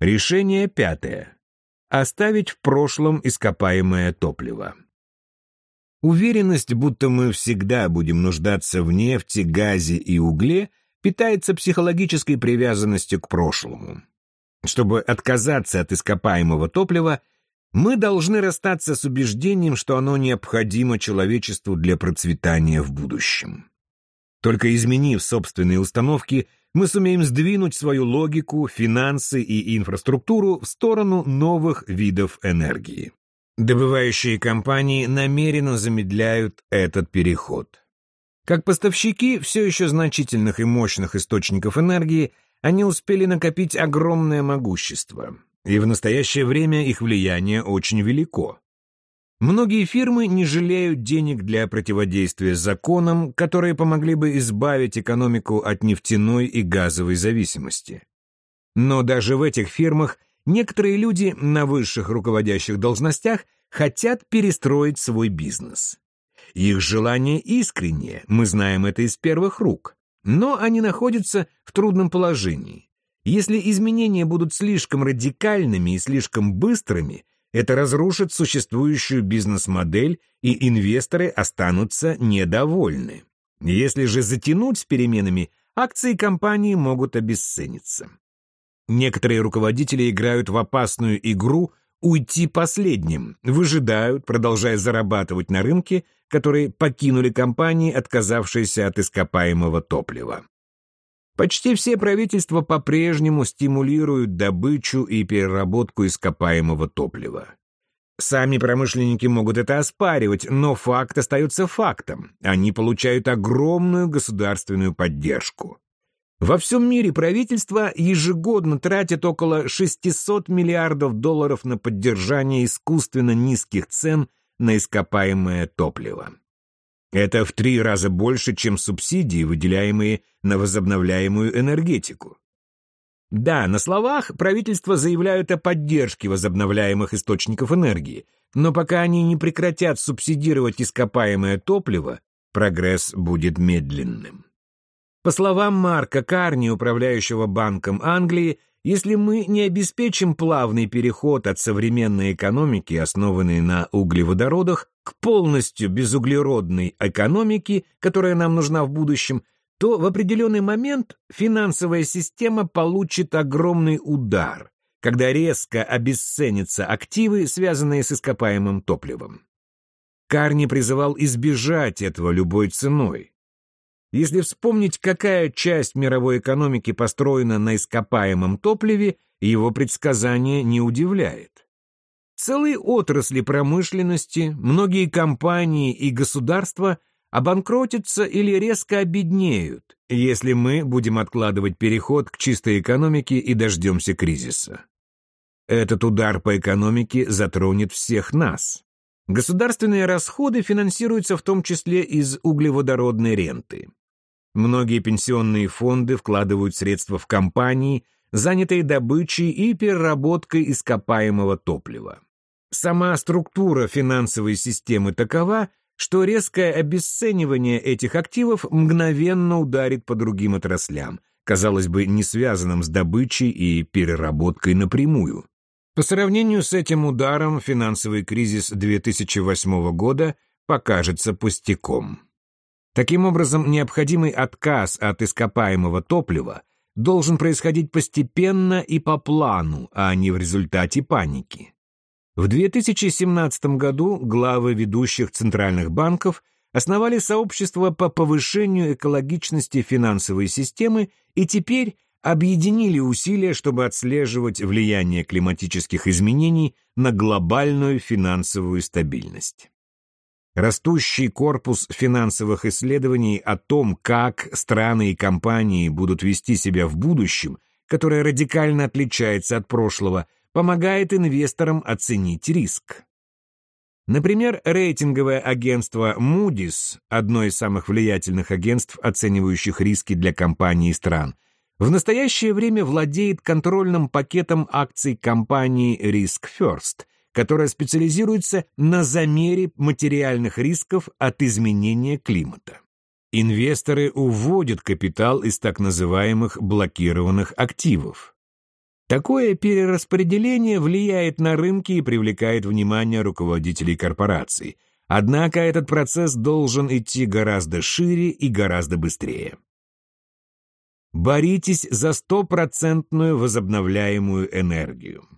Решение пятое. Оставить в прошлом ископаемое топливо. Уверенность, будто мы всегда будем нуждаться в нефти, газе и угле, питается психологической привязанностью к прошлому. Чтобы отказаться от ископаемого топлива, мы должны расстаться с убеждением, что оно необходимо человечеству для процветания в будущем. Только изменив собственные установки, мы сумеем сдвинуть свою логику, финансы и инфраструктуру в сторону новых видов энергии. Добывающие компании намеренно замедляют этот переход. Как поставщики все еще значительных и мощных источников энергии, они успели накопить огромное могущество, и в настоящее время их влияние очень велико. Многие фирмы не жалеют денег для противодействия законам, которые помогли бы избавить экономику от нефтяной и газовой зависимости. Но даже в этих фирмах некоторые люди на высших руководящих должностях хотят перестроить свой бизнес. Их желание искреннее, мы знаем это из первых рук, но они находятся в трудном положении. Если изменения будут слишком радикальными и слишком быстрыми, это разрушит существующую бизнес-модель, и инвесторы останутся недовольны. Если же затянуть с переменами, акции компании могут обесцениться. Некоторые руководители играют в опасную игру уйти последним, выжидают, продолжая зарабатывать на рынке, которые покинули компании, отказавшиеся от ископаемого топлива. Почти все правительства по-прежнему стимулируют добычу и переработку ископаемого топлива. Сами промышленники могут это оспаривать, но факт остается фактом. Они получают огромную государственную поддержку. Во всем мире правительства ежегодно тратят около 600 миллиардов долларов на поддержание искусственно низких цен на ископаемое топливо. Это в три раза больше, чем субсидии, выделяемые на возобновляемую энергетику. Да, на словах правительства заявляют о поддержке возобновляемых источников энергии, но пока они не прекратят субсидировать ископаемое топливо, прогресс будет медленным. По словам Марка Карни, управляющего Банком Англии, если мы не обеспечим плавный переход от современной экономики, основанной на углеводородах, к полностью безуглеродной экономике, которая нам нужна в будущем, то в определенный момент финансовая система получит огромный удар, когда резко обесценятся активы, связанные с ископаемым топливом. Карни призывал избежать этого любой ценой. Если вспомнить, какая часть мировой экономики построена на ископаемом топливе, его предсказание не удивляет. Целые отрасли промышленности, многие компании и государства обанкротятся или резко обеднеют, если мы будем откладывать переход к чистой экономике и дождемся кризиса. Этот удар по экономике затронет всех нас. Государственные расходы финансируются в том числе из углеводородной ренты. Многие пенсионные фонды вкладывают средства в компании, занятые добычей и переработкой ископаемого топлива. Сама структура финансовой системы такова, что резкое обесценивание этих активов мгновенно ударит по другим отраслям, казалось бы, не связанным с добычей и переработкой напрямую. По сравнению с этим ударом финансовый кризис 2008 года покажется пустяком. Таким образом, необходимый отказ от ископаемого топлива должен происходить постепенно и по плану, а не в результате паники. В 2017 году главы ведущих центральных банков основали сообщество по повышению экологичности финансовой системы и теперь объединили усилия, чтобы отслеживать влияние климатических изменений на глобальную финансовую стабильность. Растущий корпус финансовых исследований о том, как страны и компании будут вести себя в будущем, которое радикально отличается от прошлого, помогает инвесторам оценить риск. Например, рейтинговое агентство Moody's, одно из самых влиятельных агентств, оценивающих риски для компаний и стран, в настоящее время владеет контрольным пакетом акций компании Risk First, которая специализируется на замере материальных рисков от изменения климата. Инвесторы уводят капитал из так называемых блокированных активов. Такое перераспределение влияет на рынки и привлекает внимание руководителей корпораций. Однако этот процесс должен идти гораздо шире и гораздо быстрее. Боритесь за стопроцентную возобновляемую энергию.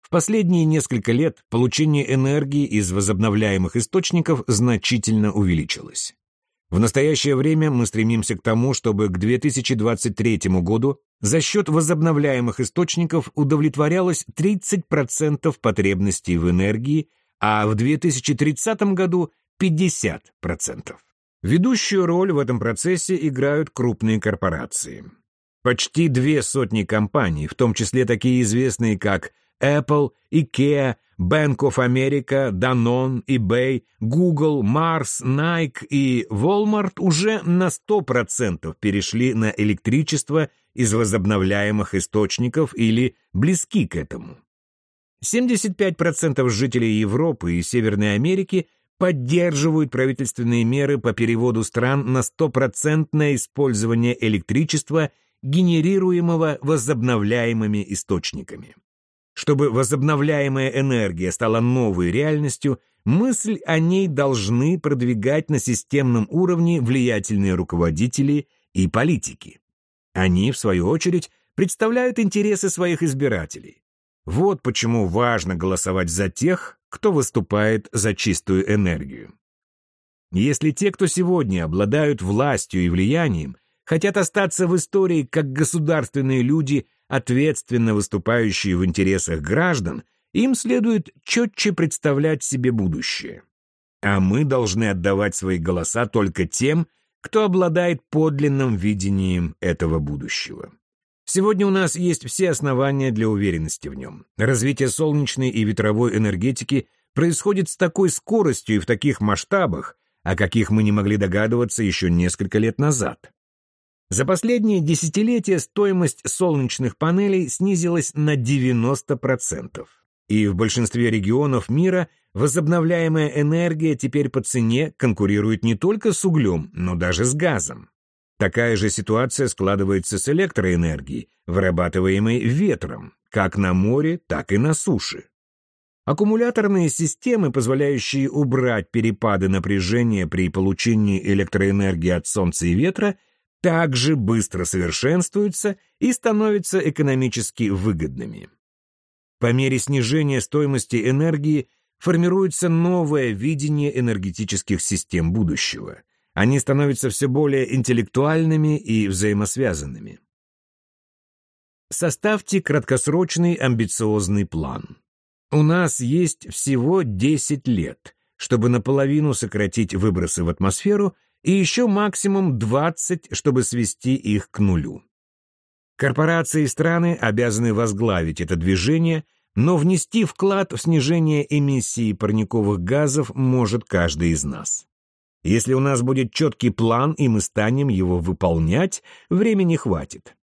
В последние несколько лет получение энергии из возобновляемых источников значительно увеличилось. В настоящее время мы стремимся к тому, чтобы к 2023 году за счет возобновляемых источников удовлетворялось 30% потребностей в энергии, а в 2030 году 50%. Ведущую роль в этом процессе играют крупные корпорации. Почти две сотни компаний, в том числе такие известные как Apple, IKEA, Bank of America, Danone, eBay, Google, Mars, Nike и Walmart уже на 100% перешли на электричество из возобновляемых источников или близки к этому. 75% жителей Европы и Северной Америки – поддерживают правительственные меры по переводу стран на стопроцентное использование электричества, генерируемого возобновляемыми источниками. Чтобы возобновляемая энергия стала новой реальностью, мысль о ней должны продвигать на системном уровне влиятельные руководители и политики. Они, в свою очередь, представляют интересы своих избирателей. Вот почему важно голосовать за тех, кто выступает за чистую энергию. Если те, кто сегодня обладают властью и влиянием, хотят остаться в истории как государственные люди, ответственно выступающие в интересах граждан, им следует четче представлять себе будущее. А мы должны отдавать свои голоса только тем, кто обладает подлинным видением этого будущего. Сегодня у нас есть все основания для уверенности в нем. Развитие солнечной и ветровой энергетики происходит с такой скоростью и в таких масштабах, о каких мы не могли догадываться еще несколько лет назад. За последние десятилетия стоимость солнечных панелей снизилась на 90%. И в большинстве регионов мира возобновляемая энергия теперь по цене конкурирует не только с углем, но даже с газом. Такая же ситуация складывается с электроэнергией, вырабатываемой ветром, как на море, так и на суше. Аккумуляторные системы, позволяющие убрать перепады напряжения при получении электроэнергии от солнца и ветра, также быстро совершенствуются и становятся экономически выгодными. По мере снижения стоимости энергии формируется новое видение энергетических систем будущего – они становятся все более интеллектуальными и взаимосвязанными. Составьте краткосрочный амбициозный план. У нас есть всего 10 лет, чтобы наполовину сократить выбросы в атмосферу и еще максимум 20, чтобы свести их к нулю. Корпорации и страны обязаны возглавить это движение, но внести вклад в снижение эмиссии парниковых газов может каждый из нас. Если у нас будет четкий план, и мы станем его выполнять, времени хватит.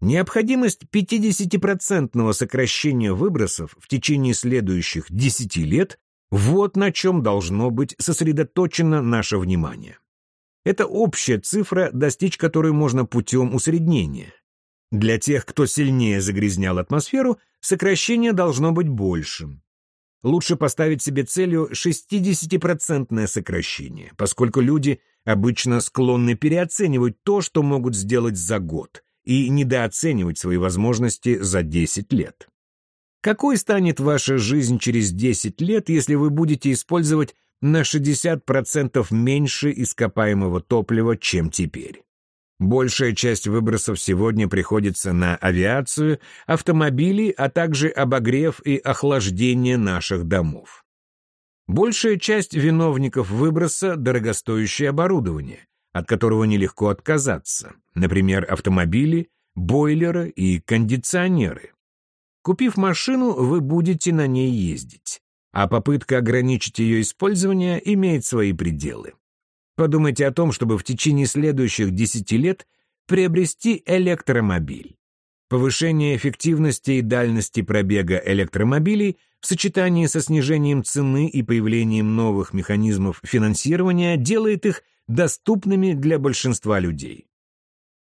Необходимость 50% сокращения выбросов в течение следующих 10 лет – вот на чем должно быть сосредоточено наше внимание. Это общая цифра, достичь которой можно путем усреднения. Для тех, кто сильнее загрязнял атмосферу, сокращение должно быть большим. Лучше поставить себе целью 60% сокращение, поскольку люди обычно склонны переоценивать то, что могут сделать за год, и недооценивать свои возможности за 10 лет. Какой станет ваша жизнь через 10 лет, если вы будете использовать на 60% меньше ископаемого топлива, чем теперь? Большая часть выбросов сегодня приходится на авиацию, автомобили, а также обогрев и охлаждение наших домов. Большая часть виновников выброса – дорогостоящее оборудование, от которого нелегко отказаться, например, автомобили, бойлеры и кондиционеры. Купив машину, вы будете на ней ездить, а попытка ограничить ее использование имеет свои пределы. Подумайте о том, чтобы в течение следующих 10 лет приобрести электромобиль. Повышение эффективности и дальности пробега электромобилей в сочетании со снижением цены и появлением новых механизмов финансирования делает их доступными для большинства людей.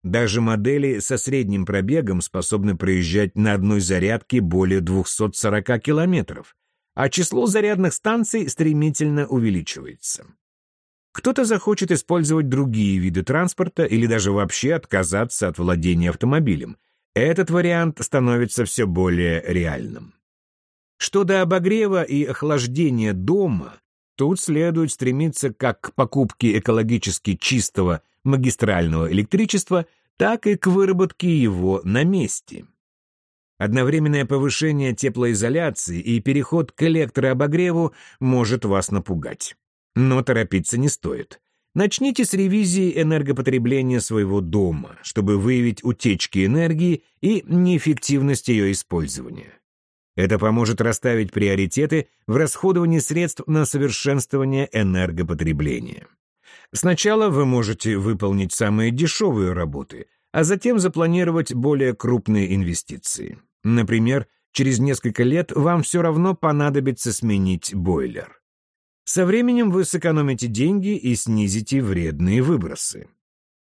Даже модели со средним пробегом способны проезжать на одной зарядке более 240 километров, а число зарядных станций стремительно увеличивается. Кто-то захочет использовать другие виды транспорта или даже вообще отказаться от владения автомобилем. Этот вариант становится все более реальным. Что до обогрева и охлаждения дома, тут следует стремиться как к покупке экологически чистого магистрального электричества, так и к выработке его на месте. Одновременное повышение теплоизоляции и переход к электрообогреву может вас напугать. Но торопиться не стоит. Начните с ревизии энергопотребления своего дома, чтобы выявить утечки энергии и неэффективность ее использования. Это поможет расставить приоритеты в расходовании средств на совершенствование энергопотребления. Сначала вы можете выполнить самые дешевые работы, а затем запланировать более крупные инвестиции. Например, через несколько лет вам все равно понадобится сменить бойлер. Со временем вы сэкономите деньги и снизите вредные выбросы.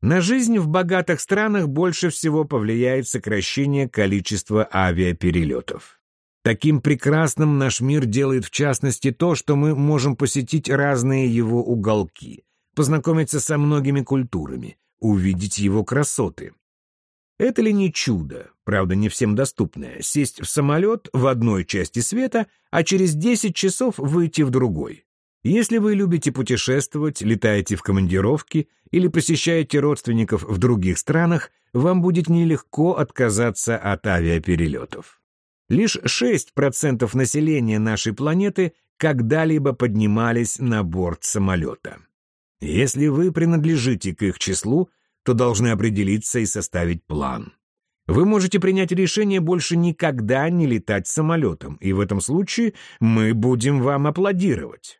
На жизнь в богатых странах больше всего повлияет сокращение количества авиаперелетов. Таким прекрасным наш мир делает в частности то, что мы можем посетить разные его уголки, познакомиться со многими культурами, увидеть его красоты. Это ли не чудо, правда не всем доступное, сесть в самолет в одной части света, а через 10 часов выйти в другой? Если вы любите путешествовать, летаете в командировки или посещаете родственников в других странах, вам будет нелегко отказаться от авиаперелетов. Лишь 6% населения нашей планеты когда-либо поднимались на борт самолета. Если вы принадлежите к их числу, то должны определиться и составить план. Вы можете принять решение больше никогда не летать самолетом, и в этом случае мы будем вам аплодировать.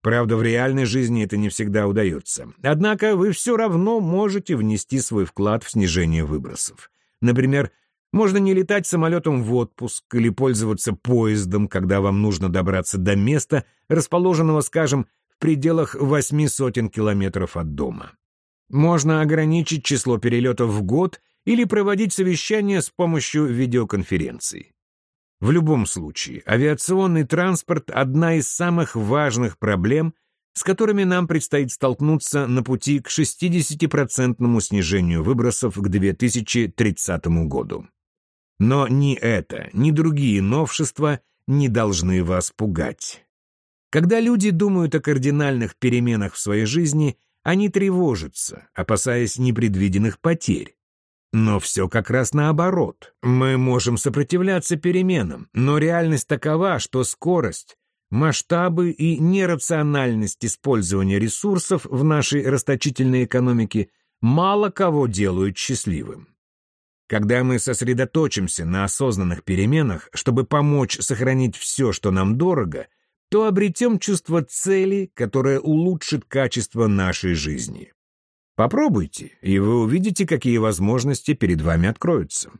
Правда, в реальной жизни это не всегда удается. Однако вы все равно можете внести свой вклад в снижение выбросов. Например, можно не летать самолетом в отпуск или пользоваться поездом, когда вам нужно добраться до места, расположенного, скажем, в пределах восьми сотен километров от дома. Можно ограничить число перелетов в год или проводить совещания с помощью видеоконференций. В любом случае, авиационный транспорт – одна из самых важных проблем, с которыми нам предстоит столкнуться на пути к 60% снижению выбросов к 2030 году. Но ни это, ни другие новшества не должны вас пугать. Когда люди думают о кардинальных переменах в своей жизни, они тревожатся, опасаясь непредвиденных потерь. Но все как раз наоборот. Мы можем сопротивляться переменам, но реальность такова, что скорость, масштабы и нерациональность использования ресурсов в нашей расточительной экономике мало кого делают счастливым. Когда мы сосредоточимся на осознанных переменах, чтобы помочь сохранить все, что нам дорого, то обретем чувство цели, которое улучшит качество нашей жизни. Попробуйте, и вы увидите, какие возможности перед вами откроются.